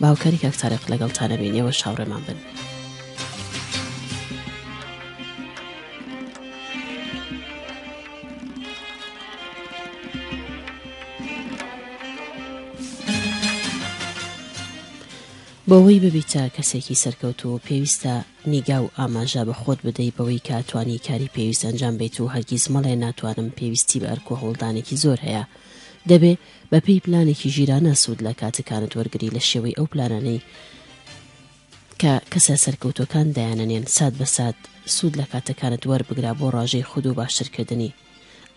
باوکانی کاک تاریق لەگەڵتانەبین ئێوەش هاوڕێمان بن. بۆوەی ببیتە کەسێکی سەرکەوت و پێویستە نیگا و ئاماژە بە خۆت بدەی بەوەی کە توانی کاری پێویست ئەنجام بیت و هەرگیز مەڵێ ناتوانم پێویستی بە ئەرکۆ هەوڵدانێکی زۆر هەیە دەبێ بە پێی پلانێکی ژیرانە سود لە کاتەکانت وەرگری لە شێوەی ئەو پلانانەی کە کەسە سەرکەوتوەکان دایانەنێن سات بە سات سود لە کاتەکانت وەربگرا بۆ ڕاژەی خود و باشترکردنی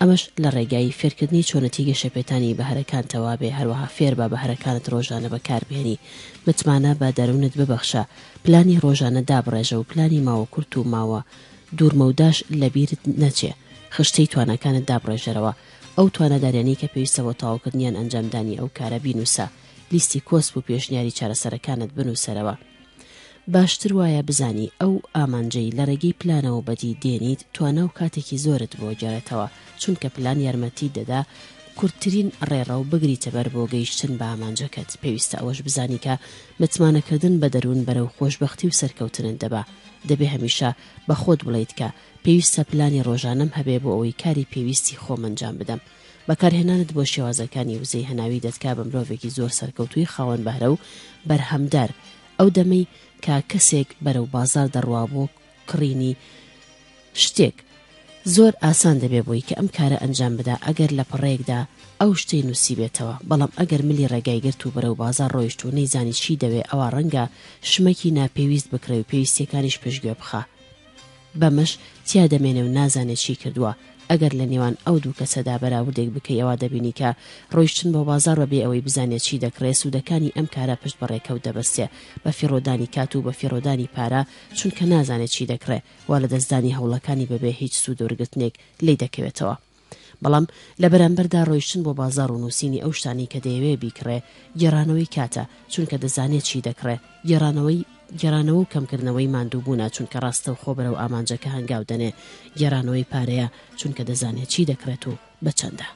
ئەمەش لە ڕێگای فێرکردنی چۆنەتی گەشەپێتانی بەهرەکان تەوابێ هەروەها فێر بە بەهرەکانت ڕۆژانە بەکاربهێنی متمانە بە دەروونت ببەخشە پلانی ڕۆژانە دابڕێژە و پلانی ماوە کورت و ماوە دوورمەوداش لەبیرت نەچێ خشتەی توانەکانت دابڕێژەرەوە ئەو تواناداریانەی کە پێویستە بۆ تەواوکردنی یان ئەنجامدانی ئەو کارە بینووسە، لیستی کۆسپ و پێشنیاری چارەسەرەکانت بنووسەرەوە. باشتر وایە بزانی ئەو ئامانجەی لە ڕێگەی پلانەوە بەدی دێنیت توانا و کاتێکی زۆرت بۆ گێڕێتەوە، چونکە پلان یارمەتیت دەدا کورتترین ڕێڕەو بگریتەبەر بۆ گەیشتن بە ئامانجەکەت، پێویستە ئەوەش بزانی کە متمانەکردن بە دەروون بەرەو خۆشبەختی و سەرکەوتنت دەبا، دەبێ هەمیشە بە خۆت بڵێیت کە پێویستە پلانی ڕۆژانەم هەبێ بۆ ئەوەی کاری پێویستی خۆم ئەنجام بدەم. بەکارهێنانت بۆ شێوازەکانی وزەی هەناوی دەتکا بە مرۆڤێکی زۆر سەرکەوتووی خاوەن بەهرە و بەرهەمدار. ئەو دەمەی کە کەسێک بەرەو بازاڕ دەڕوا بۆ کڕینی شتێک، زۆر ئاسان دەبێ بۆی کە ئەم کارە ئەنجام بدا ئەگەر لە پەڕەیەکدا ئەو شتەی نووسیبێتەوە، بەڵام ئەگەر ملی ڕێگای گرت و بەرەو بازاڕ ڕۆیشت و نەیزانی چی دەوێ ئەوا ڕەنگە شمەکی ناپێویست بکڕێ و پێویستییەکانیش پشتگوێ بخا. بەمەش تیا دەمێنێ و نازانێ چی کردووە، ئەگەر لە نێوان ئەو دوو کەسەدا بەراوردێک بکەی ئەوا دەبینی کە ڕۆیشتن بۆ بازاڕ بەبێ ئەوەی بزانێ چی دەکڕێ سوودەکانی ئەم کارە پشت بە ڕێکەوت دەبەستێ بە فیڕۆدانی کات و بە فیڕۆدانی پارە چونکە نازانێ چی دەکڕێ وا لەدەستدانی هەوڵەکانی بەبێ هیچ سوود ورگرتنێک لێی دەکەوێتەوە. بەڵام لە بەرامبەردا ڕۆیشتن بۆ بازاڕ و نووسینی ئەو شتانەی کە دەیەوێ بیکڕێ، گێڕانەوەی کاتە، چونکە دەزانێ چی دەکڕێ، گێڕانەوەی گێڕانەوە و کەمکردنەوەی ماندووبوونە، چونکە ڕاستەوخۆ بەرەو ئامانجەکە هەنگاو دەنێ، گێڕانەوەی پارەیە، چونکە دەزانێ چی دەکڕێت و بە چەندە.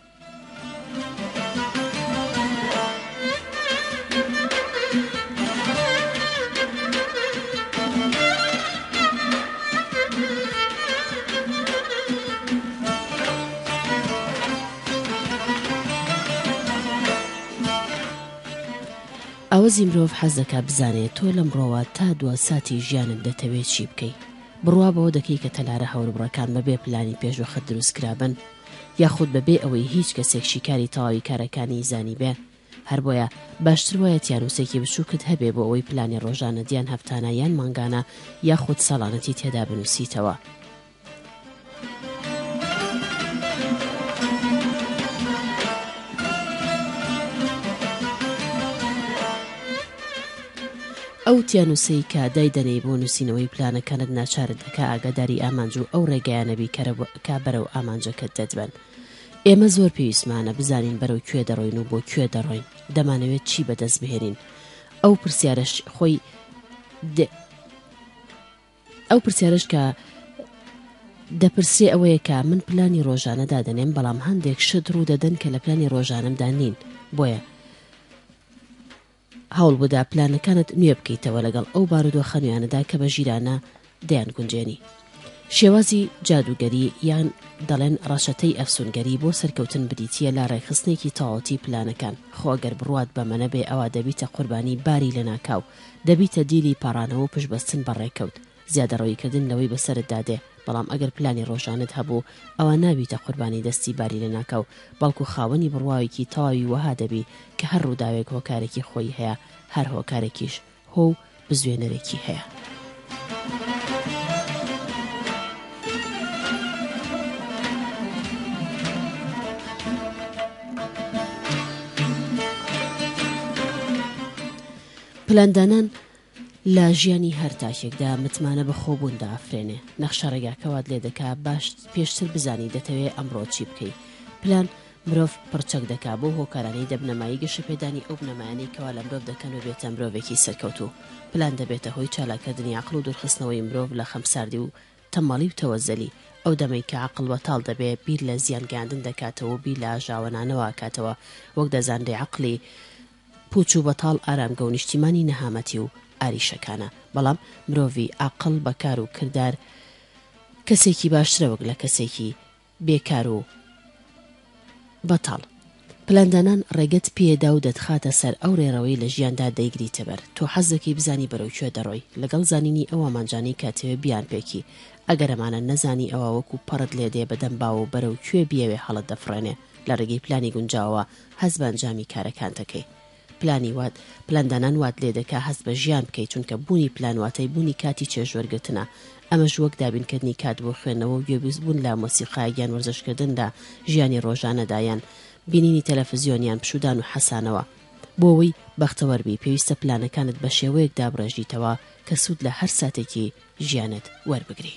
ئاوەزی مرۆڤ حەز دەکات بزانێت تۆ لەمڕۆوە تا دوا ساتی ژیانت دەتەوێت چی بکەی بڕوا بەوە دەکەی کە تەلارە هەوربڕەکان بەبێ پلانی پێشوەخت دروستکرابن یاخود بەبێ ئەوەی هیچ کەسێک شیکاری تەواوی کارەکانی زانیبێ. هەر بۆیە باشتر وایە تیانووسێکی بچووکت هەبێ بۆ ئەوەی پلانی ڕۆژانە دیان هەفتانە یان مانگانە یاخود ساڵانەتی تێدا بنووسیتەوە. ئەو تیانووسەی کە دایدەنێی بۆ نووسینەوەی پلانەکانت ناچارت دەکا ئاگاداری ئامانج و ئەو ڕێگایانە بی کە کە بەرەو ئامانجەکەت دەتبەن. ئێمە زۆر پێویستمانە بزانین بەرەو کوێ دەڕۆین و بۆ کوێ دەڕۆین، دەمانەوێت چی بەدەست بهێنین. ئەو پرسیارەش خۆی ئەو پرسیارش کە دەپرسێ ئەوەیە کە من پلانی ڕۆژانە دادەنێم بەڵام هەندێک شت ڕوو دەدەن کە لە پلانی ڕۆژانمدا نین بۆیە هەوڵبدە پلانەکانت نوێ بکەیتەوە لەگەڵ ئەو بارودۆخە نوێیانەدا کە بە ژیرانە دەیانگونجێنی. شێوازی جادووگەری یان دەڵێن ڕەچەتەی ئەفسوونگەری بۆ سەرکەوتن بریتییە لە ڕێکخستنێکی تەواوەتی پلانەکان، خۆ گەر بڕوات بەمەنە بێ ئەوا دەبیتە قوربانی باری لەناکاو، دەبیتە دیلی پاڕانەوە و پشتبەستن بە ڕێکەوت، زیادەڕۆییکردن لەوەی بەسەرتدا دێ، بەڵام ئەگەر پلانی ڕۆژانەت هەبوو، ئەوا نابیتە قوربانی دەستی باری لەناکاو، بەڵکو خاوەنی بڕواوێکی تەواوی وەها دەبی کە هەر ڕووداوێک هۆکارێکی خۆیی هەیە، هەر هۆکارێکیش هۆ و بزوێنەرێکی هەیە. پلاندانان لە ژیانی هەر تاکێکدا متمانە بە خۆ بوون دەئافرێنێ، نەخشە ڕێگاکە وات لێ دەکا باشت پێشتر بزانی دەتەوێ ئەمڕۆ چی بکەی، پلان مرۆڤ پڕ چەک دەکا بەو هۆکارانەی دەبنەمایی گەشەپێدانی ئەو بنەمایانەی کەوا لە مرۆڤ دەکەن ببێتە مرۆڤێکی سەرکەوتوو، پلان دەبێتە هۆی چالاککردنی عەقڵ و دوورخستنەوەی مرۆڤ لە خەمساردی و تەمەڵی و تەوەزەلی، ئەو دەمەی کە عەقڵ بەتاڵ دەبێ بیر لە زیان گەیاندن دەکاتەوە و بیر لە ئاژاوەنانەوە ئەکاتەوە، وەک دەزانرێ عەقڵی. پوچ و بەتاڵ ئارامگە و نیشتیمانی نەهامەتی و ئاریشەکانە بەڵام مرۆڤی ئاقڵ بە کار و کردار کەسێکی باشترە وەک لە کەسێکی بێ کار و بەتاڵ پلاندانان ڕێگەت پێدا و دەتخاتە سەر ئەو ڕێڕەوەی لە ژیاندا دەیگریتە بەر تۆ حەز دەکەی بزانی بەرەو کوێ دەڕۆی لەگەڵ زانینی ئەو ئامانجانەی کەتەوێ بیانپێکی ئەگەر ئەمانە نەزانی ئەوا وەکو پەڕت لێدێ بەدەم باوە و بەرەو کوێ بیەوێ هەڵت دەفڕێنێ لە ڕێگەی پلانی گونجاوەوە هەست بە ئەنجامی کارەکانت ئەکەی پلانی وات پلاندانان وات لێدەکا هەست بە ژیان بکەی چونکە بوونی پلان واتای بوونی کاتی چێژ وەرگرتنە ئەمەش وەک دابینکردنی کات بۆ خوێندنەوە و گوێبیست بوون لە مۆسیقا یان وەرزشکردن لە ژیانی ڕۆژانەدا یان بینینی تەلەفزیۆن یان پشودان و حەسانەوە بۆ ئەوەی بەختەوەر بی پێویستە پلانەکانت بە شێوەیەک دابڕێژیتەوە کە سوود لە هەر ساتێکی ژیانت وەربگری.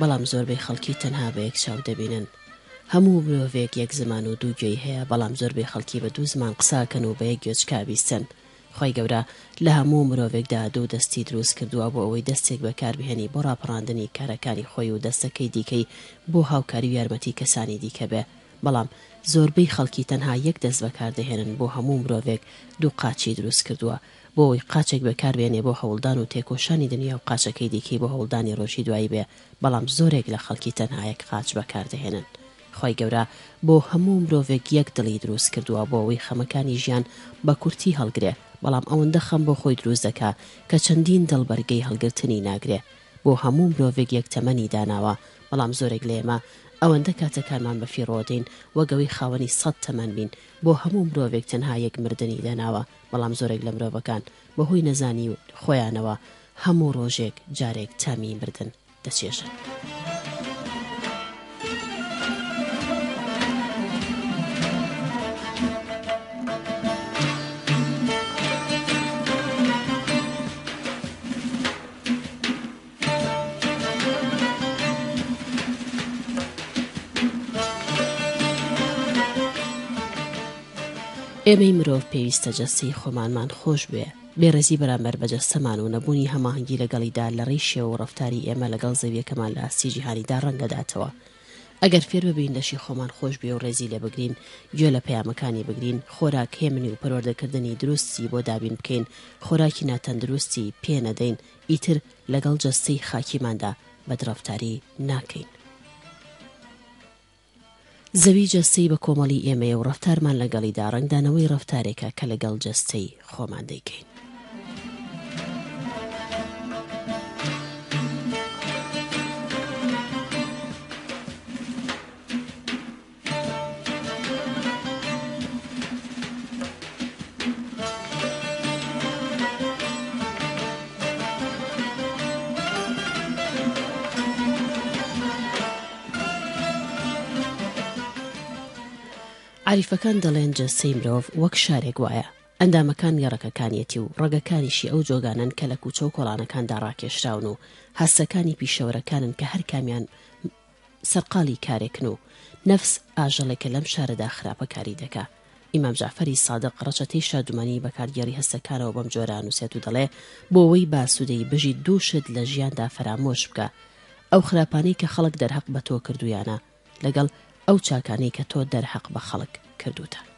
بەڵام زۆربەی خەڵکی تەنها بە یەک چاو دەبینن. هەموو مرۆڤێک یەک زمان و دوو گوێی هەیە، بەڵام زۆربەی خەڵکی بە دوو زمان قساکەن و بە یەک گوێچکا بیستن. خوای گەورە لە هەموو مرۆڤێکدا دوو دەستی دروست کردووە بۆ ئەوەی دەستێک بەکاربهێنی بۆ ڕاپەڕاندنی کارەکانی خۆی و دەستەکەی دیکەی بۆ هاوکاری و یارمەتی کەسانی دیکە بێ، بەڵام زۆربەی خەڵکی تەنها یەک دەست بەکاردەهێنن، بۆ هەموو مرۆڤێک دوو قاچی دروست کردووە. بۆ ئەوەی قاچێک بەکار بێنێ بۆ هەوڵدان و تێکۆشانی دنیا و قاچەکەی دیکەی بۆ هەوڵدانی ڕۆژی دوایی بێ بەڵام زۆرێک لە خەڵکی تەنها یەک قاچ بەکار دەهێنن خوای گەورە بۆ هەموو مرۆڤێک یەک دڵی دروست کردووە بۆ ئەوەی خەمەکانی ژیان بە کورتی هەڵگرێ بەڵام ئەوەندە خەم بۆ خۆی دروست دەکا کە چەندین دڵ بەرگەی هەڵگرتنی ناگرێ بۆ هەموو مرۆڤێک یەک تەمەنی داناوە بەڵام زۆرێک لە ئێمە ئەوەندە کاتەکانمان بەفیڕۆ دەین وەک ئەوەی خاوەنی سەد تەمەن بین بۆ هەموو مرۆڤێک تەنها یەک مردنی داناوە بەڵام زۆرێک لە مرۆڤەکان بە هۆی نەزانی خۆیانەوە هەموو ڕۆژێک جارێک تامی مردن دەچێژن. ئێمەی مرۆڤ پێویستە جەستەی خۆمانمان خۆش بوێ بێڕێزی بەرامبەر بە جەستەمان و نەبوونی هەماهەنگی لەگەڵیدا لە ڕێی شێوە و ڕفتاری ئێمە لەگەڵ زەویەکەمان لە ئاستی جیهانیدا ڕەنگەداتەوە ئەگەر فێر ببین لەشی خۆمان خۆش بێ و ڕێزی لێ بگرین گوێ لە پەیامەکانی بگرین خۆراک هێمنی و پەروەردەکردنی دروستی بۆ دابین بکەین خۆراکی ناتەندروستی پێ نەدەین ئیتر لەگەڵ جەستەی خاکیماندا بەدڕەفتاری ناکەین. زەوی جەستەی بەکۆمەڵی ئێمەیە و ڕەفتارمان لەگەڵیدا ڕەنگدانەوەی ڕەفتارێکە کە لەگەڵ جەستەی خۆمان دەیکەین. عەریفەکان دەڵێن جەستەی مرۆڤ وەک شارێک وایە، ئەندامەکان گەڕەکەکانیەتی و ڕەگەکانیشی ئەو جۆگانەن کە لە کوچە و کۆڵانەکاندا ڕاکێشراون و هەستەکانی پیشەوەرەکانن کە هەرکامیان سەرقاڵی کارێکن و نەفس ئاژەڵێکە لەم شارەدا خراپە کاری دەکا. ئیمام جەعفەری سادق ڕەچەتەی شادومانیی بە کارگێڕی هەستەکانەوە بەم جۆرە ئەنووسێت و دەڵێ، بۆوەی باسوودەی بژیت دوو شت لە ژیاندا فەرامۆش بکە، ئەو خراپانەی کە خەڵک دەرهەق بە تۆ کردوویانە، لەگەڵ ئەو چاکانەی کە تۆ دەرهەق بە خەڵک کردووتە.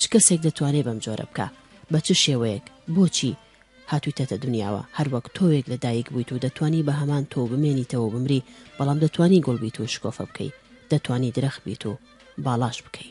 چ کەسێک دەتوانێ بەم جۆرە بکا؟ بە چ شێوەیەک؟ بۆچی؟ هاتوویتەتە دنیاوە، هەروەک تۆوێک لە دایک بوویت و دەتوانی بە هەمان تۆو بمێنیتەوە و بمری، بەڵام دەتوانی گوڵ بیت و شکۆفە بکەی، دەتوانی درەخت بیت و باڵاش بکەی.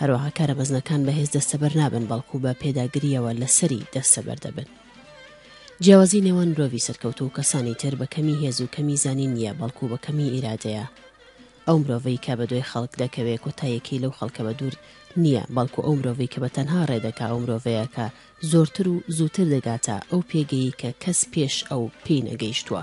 هەروەها کارە مەزنەکان بەهێز دەستەبەر نابن بەڵکو بە پێداگرییەوە لەسەری دەستەبەر دەبن. جیاوازی نێوان مرۆڤی سەرکەوتوو و کەسانی تر بە کەمی هێز و کەمی زانین نییە بەڵکو بە کەمی ئیرادەیە. ئەو مرۆڤەی کە بە دوای خەڵک دەکەوێ کۆتاییەکەی لەو خەڵکە بە دوور نییە بەڵکو ئەو مرۆڤەی کە بە تەنها ڕێ دەکا ئەو مرۆڤەیە کە زۆرتر و زووتر دەگاتە ئەو پێگەی کە کەس پێش ئەو پێی نەگەیشتووە.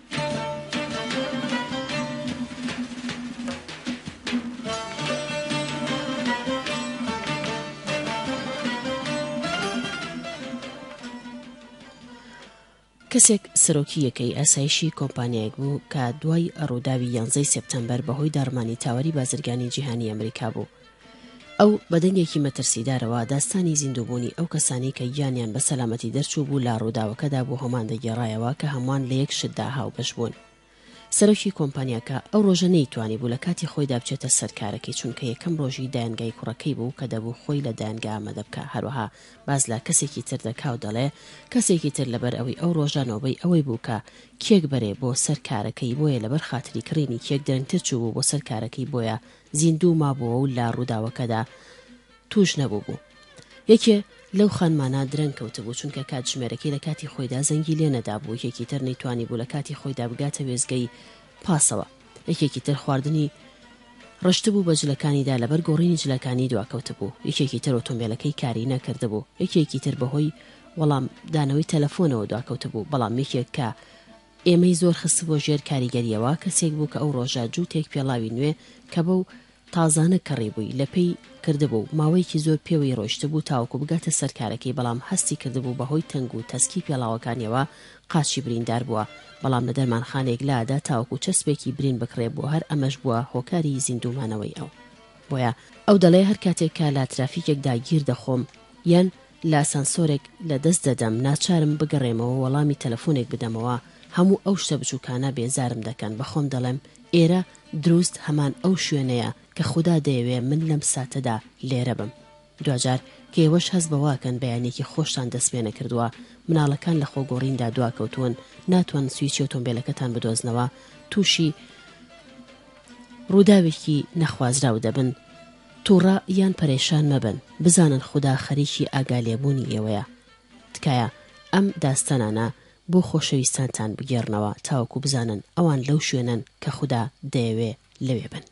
کەسێک سەرۆکی یەکەی ئاسایشی کۆمپانیایەک بوو کە دوای ڕووداوی یانزەی سپتمبەر بەهۆی داڕمانی تاوەری بازرگانی جیهانی ئەمریکا بوو ئەو بە دەنگێکی مەترسیدارەوە داستانی زیندووبوونی ئەو کەسانەی کە گیانیان بە سەلامەتی دەرچوو بوو لە ڕووداوەکەدا بۆ هەمان دەگێڕایەوە کە هەمووان لە یەک شتدا هاوبەش بوون. سەرۆکی کۆمپانیاکە ئەو ڕۆژە نەیتوانیبوو لە کاتی خۆیدا بچێتە سەر کارەکەی چونکە یەکەم ڕۆژی دایەنگای کوڕەکەی بوو کە دەبوو خۆی لە دایەنگە ئامادە بکا هەروەها باس لە کەسێکی تر دەکا و دەڵێ کەسێکی تر لەبەر ئەوەی ئەو ڕۆژە نۆبەی ئەوەی بوو کە کێک بەرێ بۆ سەر کارەکەی بۆیە لەبەر خاتری کڕینی کێک درەنگتر چووبوو بۆ سەر کارەکەی بۆیە زیندوو مابووە و لە ڕووداوەکەدا تووش نەبووبوو. یەکێ لەو خانمانە درەنگ کەوتبوو، چونکە کاتژمێرەکەی لە کاتی خۆیدا زەنگی لێ نەدابوو، یەکێکی تر نەیتوانیبوو لە کاتی خۆیدا بگاتە وێستگەی پاسەوە، یەکێکی تر خواردنی ڕشتبوو بە جلەکانیدا لەبەر گۆڕینی جلەکانی دواکەوتبوو، یەکێکی تر ئۆتۆمبێلەکەی کاری نەکردبوو، یەکێکی تر بەهۆی وەڵام دانەوەی تەلەفۆنەوە دواکەوتبوو، بەڵام یەکێک کە ئێمەی زۆر خستبووە ژێر کاریگەرییەوە، کەسێک بوو کە ئەو ڕۆژە جووتێک پێڵاوی نوێ کە بەو تازانە کڕیبووی، لە پێی کردبوو، ماوەیەکی زۆر پێوەی ڕۆیشتبوو تاوەکو بگاتە سەر کارەکەی، بەڵام هەستی کردبوو بەهۆی تەنگ و تەسکی پێڵاوەکانیەوە قاچی بریندار بووە، بەڵام لە دەرمانخانەیەک لادا تاوەکو چەسپێکی برین بکڕێ بۆ هەر ئەمەش بووە هۆکاری زیندوومانەوەی ئەو. بۆیە ئەو دەڵێ هەر کاتێک کە لە ترافیکێکدا گیر دەخۆم یان. لاسانسۆرێک لە دەست دەدەم ناچارم بگەڕێمەوە وەڵامی تەلەفۆنێک بدەمەوە هەموو ئەو شتە بچوکانە بێزارم دەکەن بەخۆم دەڵێم ئێرە دروست هەمان ئەو شوێنەیە کە خودا دەیەوێ من لەم ساتەدا لێرە بم دواجار کێوەش هەست بەواکەن بەیانێکی خۆشتان دەست پێنەکردووە مناڵەکان لە خۆ گۆڕیندا دواکەوتون ناتوان سویچی ئۆتۆمبیلەکەتان بدۆزنەوە تووشی ڕووداوێکی نەخوازراو دەبن توڕە یان پەرێشان مەبن بزانن خودا خەریکی ئاگا لێبوونی ئێوەیە تکایە ئەم داستانانە بۆ خۆشەویستانتان بگێڕنەوە تاوەکو بزانن ئەوان لەو شوێنەن کە خودا دەیەوێ لەوێ بن.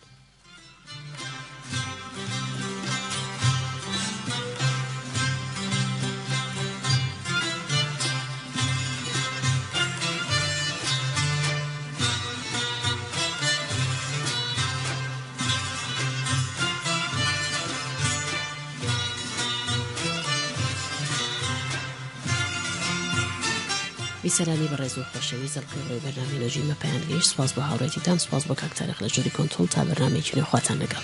بیسەرانی بەڕێز و خۆشەویست ئەڵقەی ئەمڕۆی بەرنامەی لۆژین بە پایان گەیشت سپاس بۆ هاوڕێتیتان سپاس بۆ کاک تارق لە ژووری کۆنترۆڵ تا بەرنامەیەکی نوێ خواتان لەگەڵ